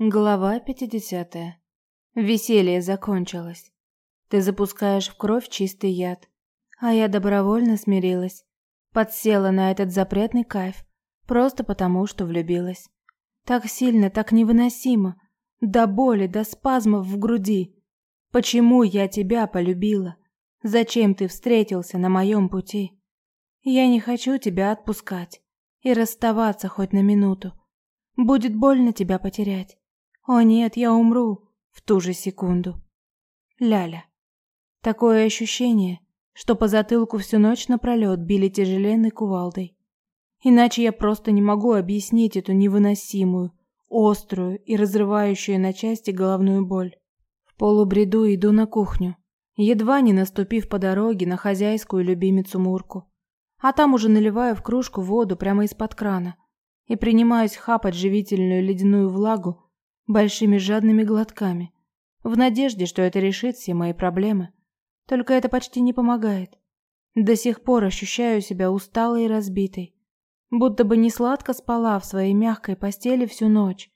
Глава 50. Веселье закончилось. Ты запускаешь в кровь чистый яд. А я добровольно смирилась. Подсела на этот запретный кайф. Просто потому, что влюбилась. Так сильно, так невыносимо. До боли, до спазмов в груди. Почему я тебя полюбила? Зачем ты встретился на моем пути? Я не хочу тебя отпускать и расставаться хоть на минуту. Будет больно тебя потерять. О нет, я умру в ту же секунду. Ляля. Такое ощущение, что по затылку всю ночь напролет били тяжеленной кувалдой. Иначе я просто не могу объяснить эту невыносимую, острую и разрывающую на части головную боль. В полубреду иду на кухню, едва не наступив по дороге на хозяйскую любимицу Мурку. А там уже наливаю в кружку воду прямо из-под крана и принимаюсь хапать живительную ледяную влагу большими жадными глотками, в надежде, что это решит все мои проблемы. Только это почти не помогает. До сих пор ощущаю себя усталой и разбитой, будто бы не сладко спала в своей мягкой постели всю ночь,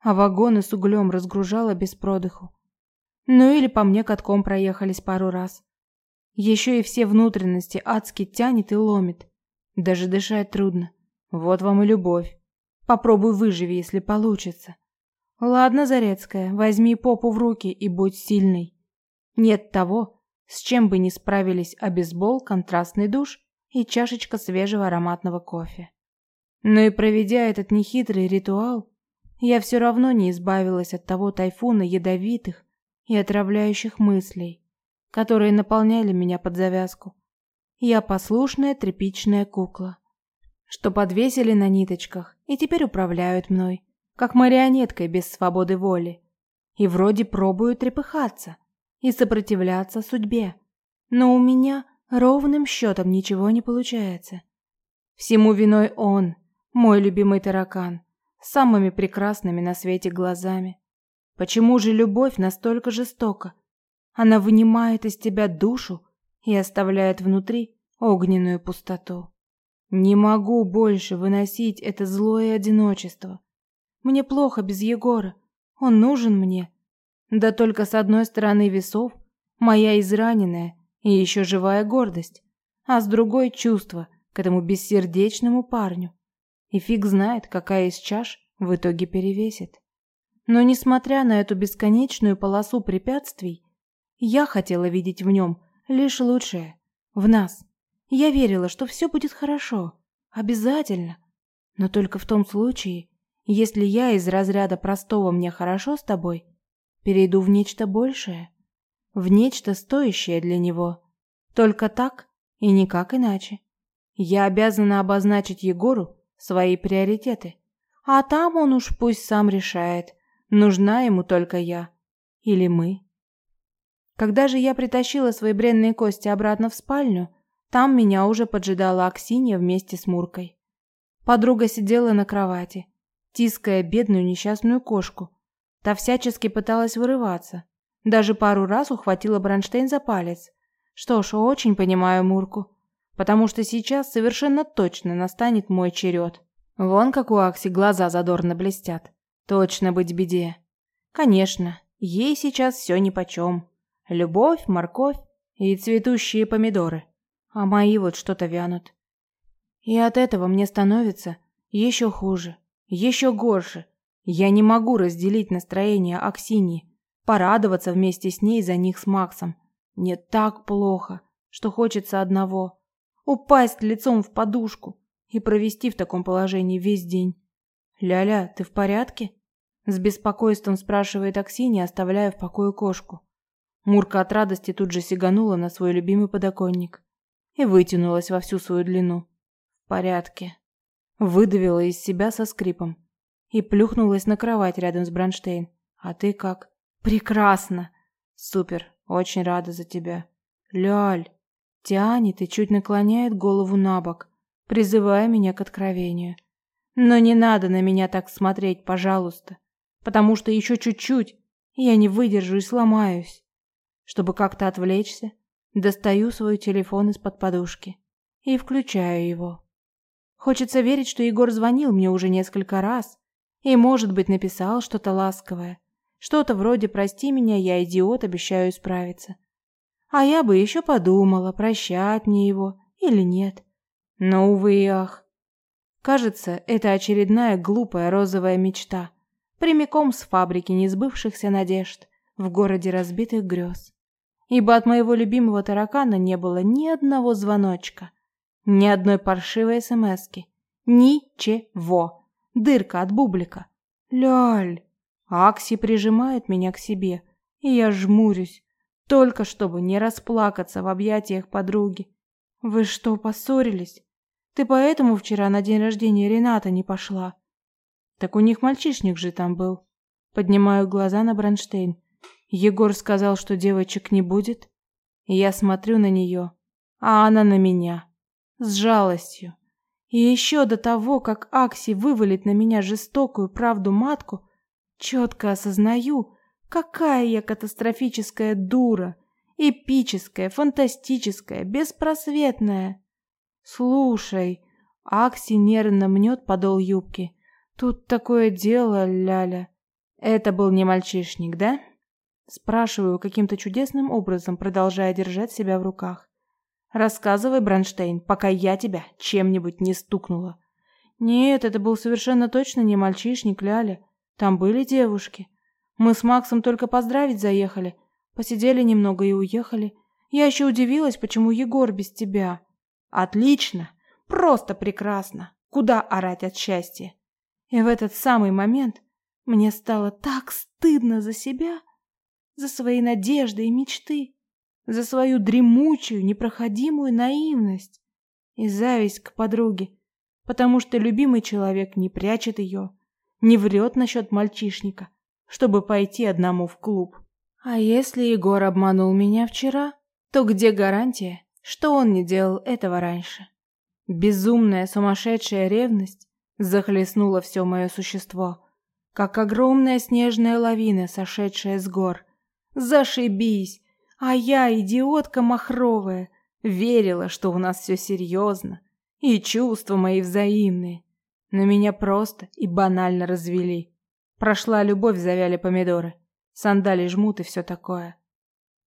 а вагоны с углем разгружала без продыху. Ну или по мне катком проехались пару раз. Еще и все внутренности адски тянет и ломит. Даже дышать трудно. Вот вам и любовь. Попробуй выживи, если получится. Ладно, Зарецкая, возьми попу в руки и будь сильной. Нет того, с чем бы не справились обезбол, контрастный душ и чашечка свежего ароматного кофе. Но и проведя этот нехитрый ритуал, я все равно не избавилась от того тайфуна ядовитых и отравляющих мыслей, которые наполняли меня под завязку. Я послушная тряпичная кукла, что подвесили на ниточках и теперь управляют мной как марионеткой без свободы воли. И вроде пробую трепыхаться и сопротивляться судьбе. Но у меня ровным счетом ничего не получается. Всему виной он, мой любимый таракан, с самыми прекрасными на свете глазами. Почему же любовь настолько жестока? Она вынимает из тебя душу и оставляет внутри огненную пустоту. Не могу больше выносить это злое одиночество. Мне плохо без Егора. Он нужен мне. Да только с одной стороны весов моя израненная и еще живая гордость, а с другой чувство к этому бессердечному парню. И фиг знает, какая из чаш в итоге перевесит. Но несмотря на эту бесконечную полосу препятствий, я хотела видеть в нем лишь лучшее, в нас. Я верила, что все будет хорошо, обязательно, но только в том случае, если я из разряда простого «мне хорошо с тобой» перейду в нечто большее, в нечто стоящее для него. Только так и никак иначе. Я обязана обозначить Егору свои приоритеты, а там он уж пусть сам решает, нужна ему только я или мы. Когда же я притащила свои бренные кости обратно в спальню, там меня уже поджидала Аксинья вместе с Муркой. Подруга сидела на кровати, тиская бедную несчастную кошку. Та всячески пыталась вырываться. Даже пару раз ухватила Бронштейн за палец. Что ж, очень понимаю Мурку. Потому что сейчас совершенно точно настанет мой черед. Вон как у Акси глаза задорно блестят. Точно быть беде. Конечно, ей сейчас все нипочем. Любовь, морковь и цветущие помидоры. А мои вот что-то вянут. И от этого мне становится еще хуже. Еще горше. Я не могу разделить настроение Аксиньи, порадоваться вместе с ней за них с Максом. Мне так плохо, что хочется одного – упасть лицом в подушку и провести в таком положении весь день. «Ляля, ты в порядке?» С беспокойством спрашивает Аксинья, оставляя в покое кошку. Мурка от радости тут же сиганула на свой любимый подоконник и вытянулась во всю свою длину. «В порядке», Выдавила из себя со скрипом и плюхнулась на кровать рядом с Бронштейн. А ты как? Прекрасно. Супер. Очень рада за тебя. Ляль. Тянет и чуть наклоняет голову на бок, призывая меня к откровению. Но не надо на меня так смотреть, пожалуйста, потому что еще чуть-чуть, и я не выдержу и сломаюсь. Чтобы как-то отвлечься, достаю свой телефон из-под подушки и включаю его. Хочется верить, что Егор звонил мне уже несколько раз И, может быть, написал что-то ласковое. Что-то вроде «Прости меня, я идиот, обещаю исправиться». А я бы еще подумала, прощать мне его или нет. Но, увы и ах. Кажется, это очередная глупая розовая мечта. Прямиком с фабрики несбывшихся надежд в городе разбитых грез. Ибо от моего любимого таракана не было ни одного звоночка, ни одной паршивой смски, ничего. Дырка от бублика. Ляль. Акси прижимает меня к себе, и я жмурюсь, только чтобы не расплакаться в объятиях подруги. Вы что, поссорились? Ты поэтому вчера на день рождения Рената не пошла? Так у них мальчишник же там был. Поднимаю глаза на Бронштейн. Егор сказал, что девочек не будет. Я смотрю на нее, а она на меня. С жалостью. И еще до того, как Акси вывалит на меня жестокую правду матку, четко осознаю, какая я катастрофическая дура, эпическая, фантастическая, беспросветная. Слушай, Акси нервно мнет подол юбки. Тут такое дело, Ляля. Это был не мальчишник, да? Спрашиваю каким-то чудесным образом, продолжая держать себя в руках. Рассказывай, Бронштейн, пока я тебя чем-нибудь не стукнула. Нет, это был совершенно точно не мальчишник, Ляля. Там были девушки. Мы с Максом только поздравить заехали. Посидели немного и уехали. Я еще удивилась, почему Егор без тебя. Отлично! Просто прекрасно! Куда орать от счастья? И в этот самый момент мне стало так стыдно за себя, за свои надежды и мечты, за свою дремучую, непроходимую наивность и зависть к подруге, потому что любимый человек не прячет ее, не врет насчет мальчишника, чтобы пойти одному в клуб. А если Егор обманул меня вчера, то где гарантия, что он не делал этого раньше. Безумная, сумасшедшая ревность захлестнула все мое существо, как огромная снежная лавина, сошедшая с гор. Зашибись! А я, идиотка махровая, верила, что у нас все серьезно, и чувства мои взаимные. Но меня просто и банально развели. Прошла любовь, завяли помидоры, сандали жмут и все такое.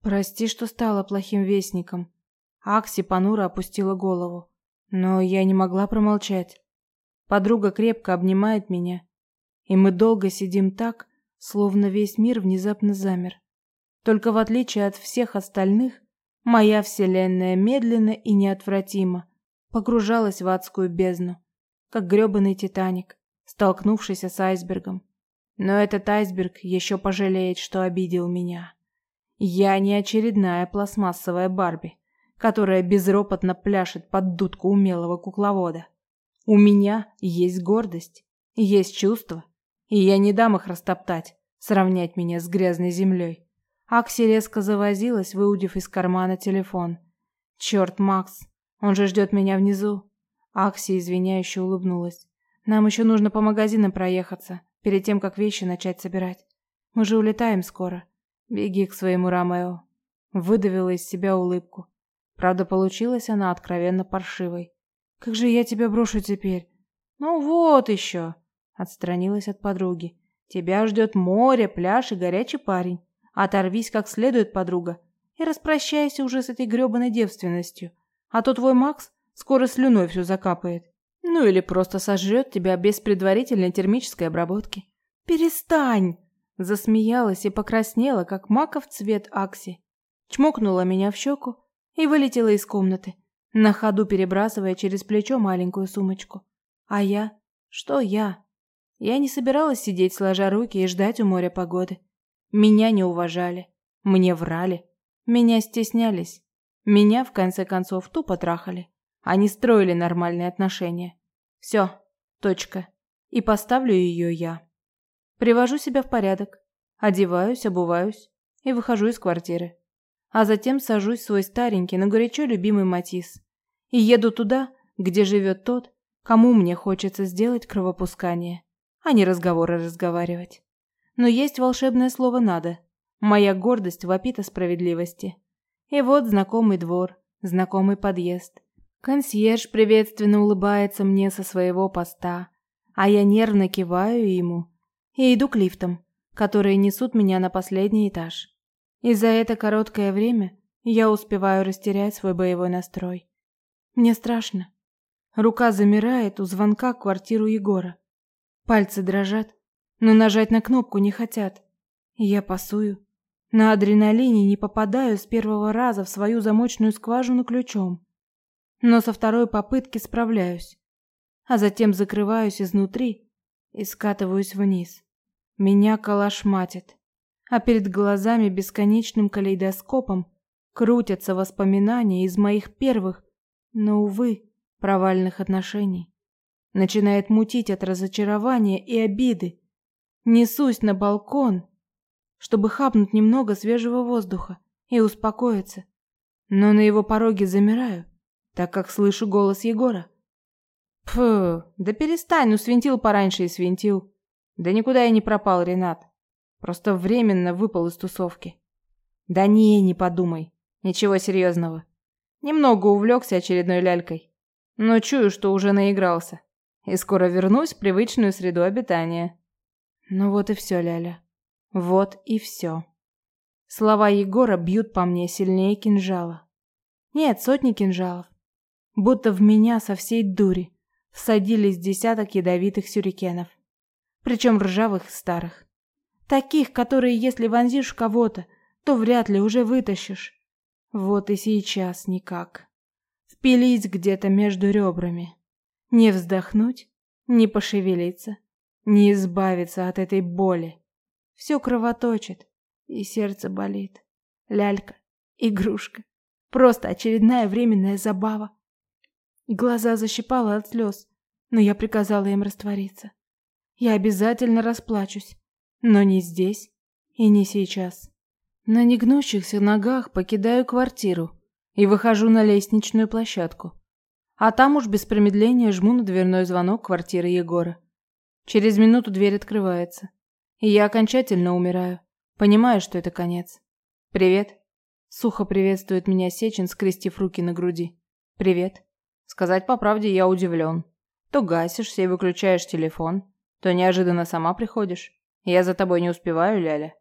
Прости, что стала плохим вестником. Акси понуро опустила голову. Но я не могла промолчать. Подруга крепко обнимает меня, и мы долго сидим так, словно весь мир внезапно замер. Только в отличие от всех остальных, моя вселенная медленно и неотвратимо погружалась в адскую бездну, как грёбаный Титаник, столкнувшийся с айсбергом. Но этот айсберг еще пожалеет, что обидел меня. Я не очередная пластмассовая Барби, которая безропотно пляшет под дудку умелого кукловода. У меня есть гордость, есть чувства, и я не дам их растоптать, сравнять меня с грязной землей. Акси резко завозилась, выудив из кармана телефон. Черт, Макс, он же ждет меня внизу. Акси извиняюще улыбнулась. Нам еще нужно по магазинам проехаться, перед тем, как вещи начать собирать. Мы же улетаем скоро. Беги к своему Ромео. Выдавила из себя улыбку. Правда, получилась она откровенно паршивой. «Как же я тебя брошу теперь?» «Ну вот еще!» Отстранилась от подруги. «Тебя ждет море, пляж и горячий парень. Оторвись как следует, подруга, и распрощайся уже с этой гребаной девственностью. А то твой Макс скоро слюной все закапает. Ну или просто сожрет тебя без предварительной термической обработки». «Перестань!» Засмеялась и покраснела, как маков цвет Акси. Чмокнула меня в щеку и вылетела из комнаты, на ходу перебрасывая через плечо маленькую сумочку. А я? Что я? Я не собиралась сидеть сложа руки и ждать у моря погоды. Меня не уважали, мне врали, меня стеснялись. Меня, в конце концов, тупо трахали. Они строили нормальные отношения. Все, точка. И поставлю ее я. Привожу себя в порядок, одеваюсь, обуваюсь и выхожу из квартиры а затем сажусь в свой старенький, но горячо любимый Матис и еду туда, где живет тот, кому мне хочется сделать кровопускание, а не разговоры разговаривать. Но есть волшебное слово «надо». Моя гордость вопит о справедливости. И вот знакомый двор, знакомый подъезд. Консьерж приветственно улыбается мне со своего поста, А я нервно киваю ему и иду к лифтам, которые несут меня на последний этаж. И за это короткое время я успеваю растерять свой боевой настрой. Мне страшно. Рука замирает у звонка в квартиру Егора. Пальцы дрожат, но нажать на кнопку не хотят. Я пасую. На адреналине не попадаю с первого раза в свою замочную скважину ключом. Но со второй попытки справляюсь. А затем закрываюсь изнутри и скатываюсь вниз. Меня калашматит. А перед глазами бесконечным калейдоскопом крутятся воспоминания из моих первых, но, увы, провальных отношений. Начинает мутить от разочарования и обиды. Несусь на балкон, чтобы хапнуть немного свежего воздуха и успокоиться. Но на его пороге замираю, так как слышу голос Егора. Фу, да перестань, ну свинтил пораньше и свинтил. Да никуда я не пропал, Ренат. Просто временно выпал из тусовки. Да не, не подумай. Ничего серьезного. Немного увлекся очередной лялькой. Но чую, что уже наигрался. И скоро вернусь в привычную среду обитания. Ну вот и все, Ляля. Вот и все. Слова Егора бьют по мне сильнее кинжала. Нет, сотни кинжалов. Будто в меня со всей дури всадились десяток ядовитых сюрикенов. Причем ржавых старых. Таких, которые, если вонзишь кого-то, то вряд ли уже вытащишь. Вот и сейчас никак. Впились где-то между ребрами. Не вздохнуть, не пошевелиться, не избавиться от этой боли. Все кровоточит, и сердце болит. Лялька, игрушка. Просто очередная временная забава. Глаза защипало от слез, но я приказала им раствориться. Я обязательно расплачусь, но не здесь и не сейчас. На негнущихся ногах покидаю квартиру и выхожу на лестничную площадку. А там уж без промедления жму на дверной звонок квартиры Егора. Через минуту дверь открывается. И я окончательно умираю, понимая, что это конец. «Привет!» Сухо приветствует меня Сечин, скрестив руки на груди. «Привет!» Сказать по правде, я удивлен. То гасишься и выключаешь телефон, то неожиданно сама приходишь. Я за тобой не успеваю, Ляля.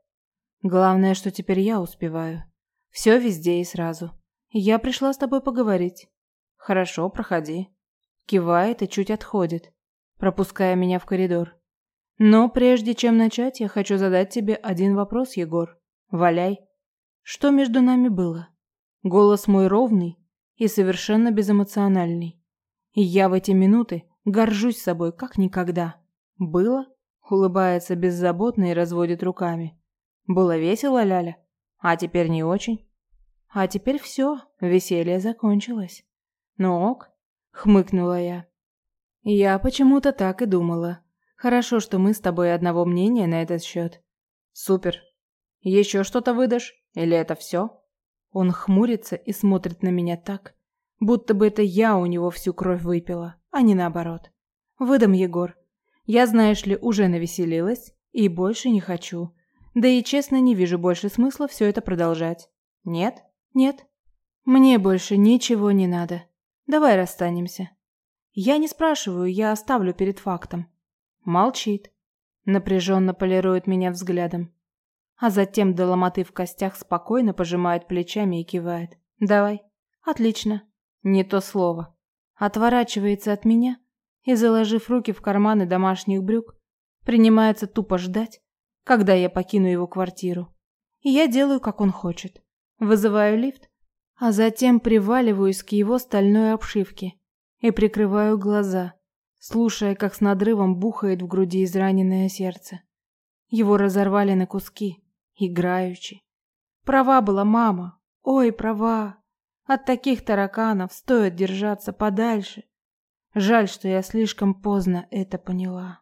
Главное, что теперь я успеваю. Все везде и сразу. Я пришла с тобой поговорить. Хорошо, проходи. Кивает и чуть отходит, пропуская меня в коридор. Но прежде чем начать, я хочу задать тебе один вопрос, Егор. Валяй. Что между нами было? Голос мой ровный и совершенно безэмоциональный. И я в эти минуты горжусь собой как никогда. Было? Улыбается беззаботно и разводит руками. Было весело, Ляля? А теперь не очень? А теперь все, веселье закончилось. Ну ок, хмыкнула я. Я почему-то так и думала. Хорошо, что мы с тобой одного мнения на этот счет. Супер. Еще что-то выдашь? Или это все? Он хмурится и смотрит на меня так, будто бы это я у него всю кровь выпила, а не наоборот. Выдам, Егор. Я, знаешь ли, уже навеселилась и больше не хочу. Да и честно, не вижу больше смысла все это продолжать. Нет? Нет. Мне больше ничего не надо. Давай расстанемся. Я не спрашиваю, я оставлю перед фактом. Молчит. Напряженно полирует меня взглядом. А затем до ломоты в костях спокойно пожимает плечами и кивает. Давай. Отлично. Не то слово. Отворачивается от меня и, заложив руки в карманы домашних брюк, принимается тупо ждать, когда я покину его квартиру. И я делаю, как он хочет. Вызываю лифт, а затем приваливаюсь к его стальной обшивке и прикрываю глаза, слушая, как с надрывом бухает в груди израненное сердце. Его разорвали на куски, играючи. Права была мама. Ой, права. От таких тараканов стоит держаться подальше. Жаль, что я слишком поздно это поняла.